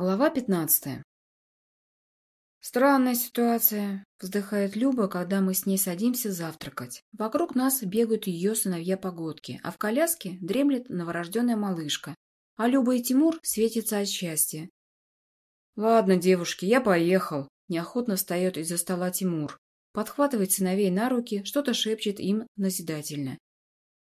Глава пятнадцатая. Странная ситуация, вздыхает Люба, когда мы с ней садимся завтракать. Вокруг нас бегают ее сыновья-погодки, а в коляске дремлет новорожденная малышка. А Люба и Тимур светятся от счастья. Ладно, девушки, я поехал. Неохотно встает из-за стола Тимур. Подхватывает сыновей на руки, что-то шепчет им назидательно.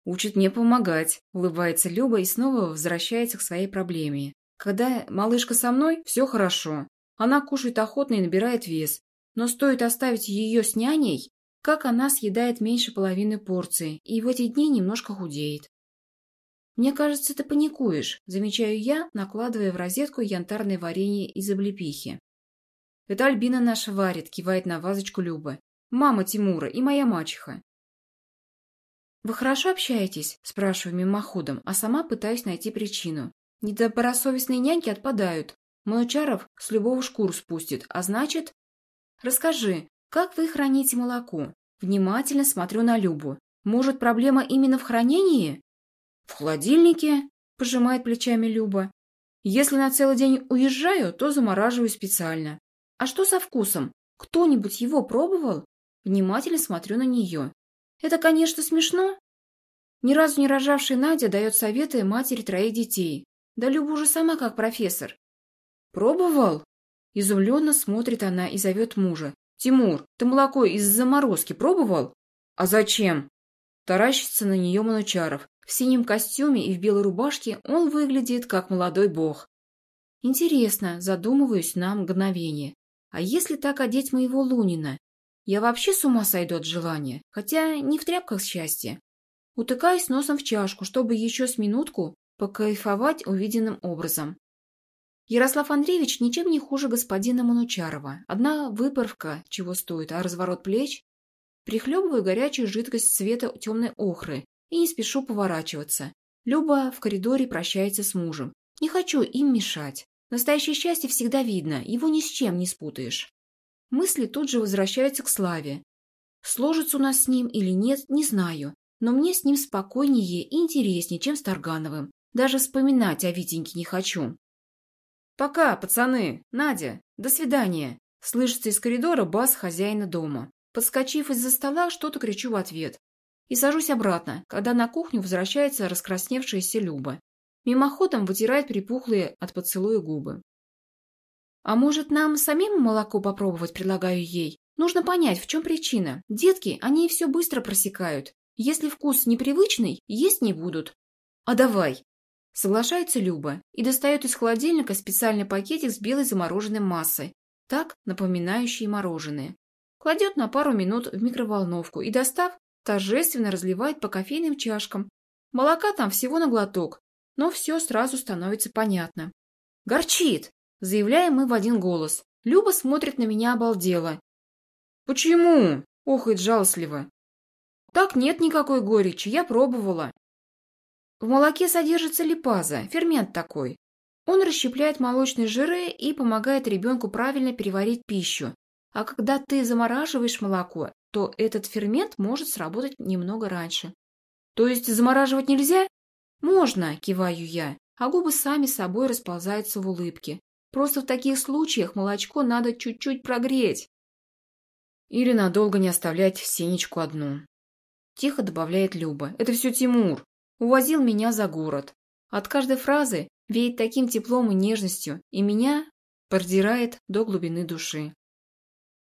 Учит мне помогать, улыбается Люба и снова возвращается к своей проблеме. Когда малышка со мной, все хорошо. Она кушает охотно и набирает вес. Но стоит оставить ее с няней, как она съедает меньше половины порции и в эти дни немножко худеет. «Мне кажется, ты паникуешь», – замечаю я, накладывая в розетку янтарное варенье из облепихи. «Это Альбина наша варит», – кивает на вазочку Люба. «Мама Тимура и моя мачеха». «Вы хорошо общаетесь?» – спрашиваю мимоходом, а сама пытаюсь найти причину. Недобросовестные няньки отпадают. Манучаров с любого шкуру спустит, а значит... Расскажи, как вы храните молоко? Внимательно смотрю на Любу. Может, проблема именно в хранении? В холодильнике, пожимает плечами Люба. Если на целый день уезжаю, то замораживаю специально. А что со вкусом? Кто-нибудь его пробовал? Внимательно смотрю на нее. Это, конечно, смешно. Ни разу не рожавшая Надя дает советы матери троих детей. Да Люба уже сама как профессор. Пробовал? Изумленно смотрит она и зовет мужа. Тимур, ты молоко из заморозки пробовал? А зачем? Таращится на нее Манучаров. В синем костюме и в белой рубашке он выглядит как молодой бог. Интересно, задумываюсь на мгновение. А если так одеть моего Лунина? Я вообще с ума сойду от желания, хотя не в тряпках счастья. Утыкаюсь носом в чашку, чтобы еще с минутку покайфовать увиденным образом. Ярослав Андреевич ничем не хуже господина Манучарова. Одна выправка чего стоит, а разворот плеч. Прихлебываю горячую жидкость цвета темной охры и не спешу поворачиваться. Люба в коридоре прощается с мужем. Не хочу им мешать. Настоящее счастье всегда видно, его ни с чем не спутаешь. Мысли тут же возвращаются к Славе. Сложится у нас с ним или нет, не знаю, но мне с ним спокойнее и интереснее, чем с Таргановым. Даже вспоминать о Витеньке не хочу. «Пока, пацаны! Надя! До свидания!» Слышится из коридора бас хозяина дома. Подскочив из-за стола, что-то кричу в ответ. И сажусь обратно, когда на кухню возвращается раскрасневшаяся Люба. Мимоходом вытирает припухлые от поцелуя губы. «А может, нам самим молоко попробовать?» – предлагаю ей. «Нужно понять, в чем причина. Детки, они все быстро просекают. Если вкус непривычный, есть не будут. А давай!» Соглашается Люба и достает из холодильника специальный пакетик с белой замороженной массой, так напоминающей мороженое. Кладет на пару минут в микроволновку и, достав, торжественно разливает по кофейным чашкам. Молока там всего на глоток, но все сразу становится понятно. «Горчит!» – заявляем мы в один голос. Люба смотрит на меня обалдело. «Почему?» – охает жалостливо. «Так нет никакой горечи, я пробовала. В молоке содержится липаза, фермент такой. Он расщепляет молочные жиры и помогает ребенку правильно переварить пищу. А когда ты замораживаешь молоко, то этот фермент может сработать немного раньше. То есть замораживать нельзя? Можно, киваю я, а губы сами собой расползаются в улыбке. Просто в таких случаях молочко надо чуть-чуть прогреть. Или надолго не оставлять Сенечку одну. Тихо добавляет Люба. Это все Тимур увозил меня за город. От каждой фразы веет таким теплом и нежностью, и меня продирает до глубины души.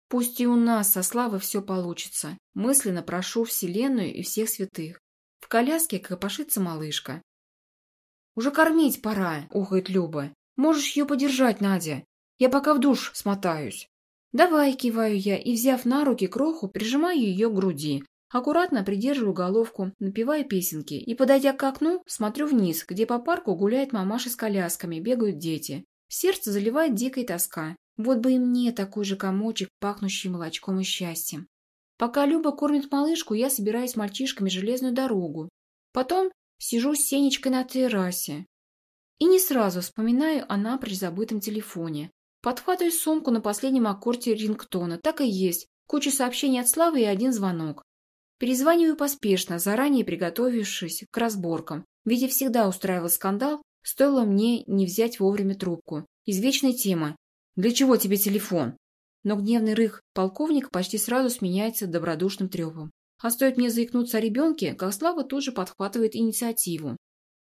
Пусть и у нас со Славой все получится. Мысленно прошу Вселенную и всех святых. В коляске копошится малышка. «Уже кормить пора», — ухает Люба. «Можешь ее подержать, Надя? Я пока в душ смотаюсь». «Давай», — киваю я, и, взяв на руки кроху, прижимаю ее к груди, Аккуратно придерживаю головку, напевая песенки, и, подойдя к окну, смотрю вниз, где по парку гуляет мамаша с колясками, бегают дети. Сердце заливает дикая тоска. Вот бы и мне такой же комочек, пахнущий молочком и счастьем. Пока Люба кормит малышку, я собираюсь с мальчишками железную дорогу. Потом сижу с Сенечкой на террасе. И не сразу вспоминаю о напрочь забытом телефоне. Подхватываю сумку на последнем аккорде рингтона. Так и есть. Куча сообщений от Славы и один звонок. Перезваниваю поспешно, заранее приготовившись к разборкам. Витя всегда устраивал скандал, Стоило мне не взять вовремя трубку. Извечная тема. «Для чего тебе телефон?» Но гневный рык полковника почти сразу сменяется добродушным трепом. А стоит мне заикнуться о ребенке, как Слава тут же подхватывает инициативу.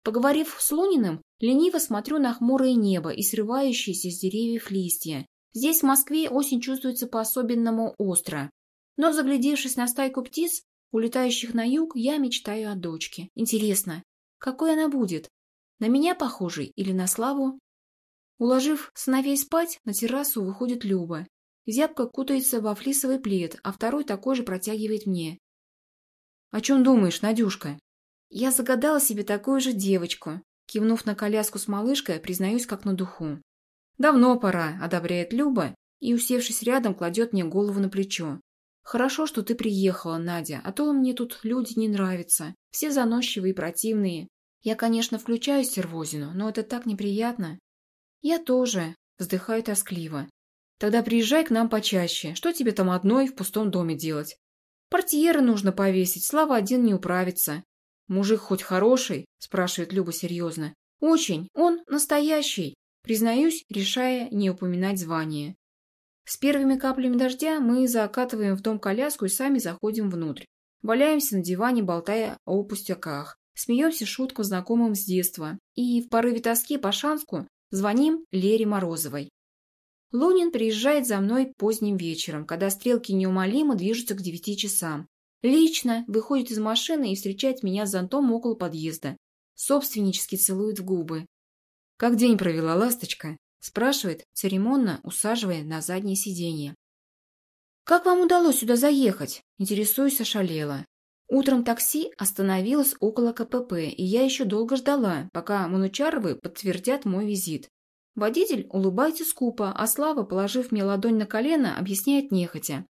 Поговорив с Луниным, лениво смотрю на хмурое небо и срывающиеся с деревьев листья. Здесь, в Москве, осень чувствуется по-особенному остро. Но, заглядевшись на стайку птиц, улетающих на юг, я мечтаю о дочке. Интересно, какой она будет? На меня похожей или на Славу? Уложив сыновей спать, на террасу выходит Люба. Зябко кутается во флисовый плед, а второй такой же протягивает мне. «О чем думаешь, Надюшка?» Я загадала себе такую же девочку. Кивнув на коляску с малышкой, признаюсь как на духу. «Давно пора», — одобряет Люба и, усевшись рядом, кладет мне голову на плечо. «Хорошо, что ты приехала, Надя, а то мне тут люди не нравятся. Все заносчивые и противные. Я, конечно, включаю сервозину, но это так неприятно». «Я тоже», — вздыхаю тоскливо. «Тогда приезжай к нам почаще. Что тебе там одной в пустом доме делать? Портьеры нужно повесить, Слава один не управится. «Мужик хоть хороший?» – спрашивает Люба серьезно. «Очень. Он настоящий», – признаюсь, решая не упоминать звание. С первыми каплями дождя мы закатываем в дом коляску и сами заходим внутрь. Валяемся на диване, болтая о пустяках. Смеемся шуткам, знакомым с детства. И в порыве тоски по Шанску звоним Лере Морозовой. Лунин приезжает за мной поздним вечером, когда стрелки неумолимо движутся к девяти часам. Лично выходит из машины и встречает меня с зонтом около подъезда. Собственнически целует в губы. «Как день провела, ласточка?» Спрашивает, церемонно усаживая на заднее сиденье. «Как вам удалось сюда заехать?» Интересуюсь ошалела. Утром такси остановилось около КПП, и я еще долго ждала, пока Манучаровы подтвердят мой визит. Водитель улыбается скупо, а Слава, положив мне ладонь на колено, объясняет нехотя.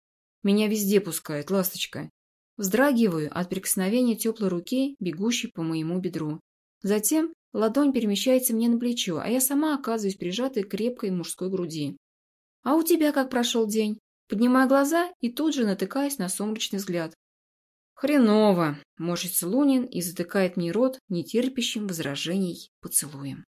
«Меня везде пускают, ласточка. Вздрагиваю от прикосновения теплой руки, бегущей по моему бедру. Затем ладонь перемещается мне на плечо, а я сама оказываюсь прижатой к крепкой мужской груди. «А у тебя как прошел день?» Поднимаю глаза и тут же натыкаюсь на сумрачный взгляд. «Хреново!» – морщится Лунин и затыкает мне рот нетерпящим возражений поцелуем.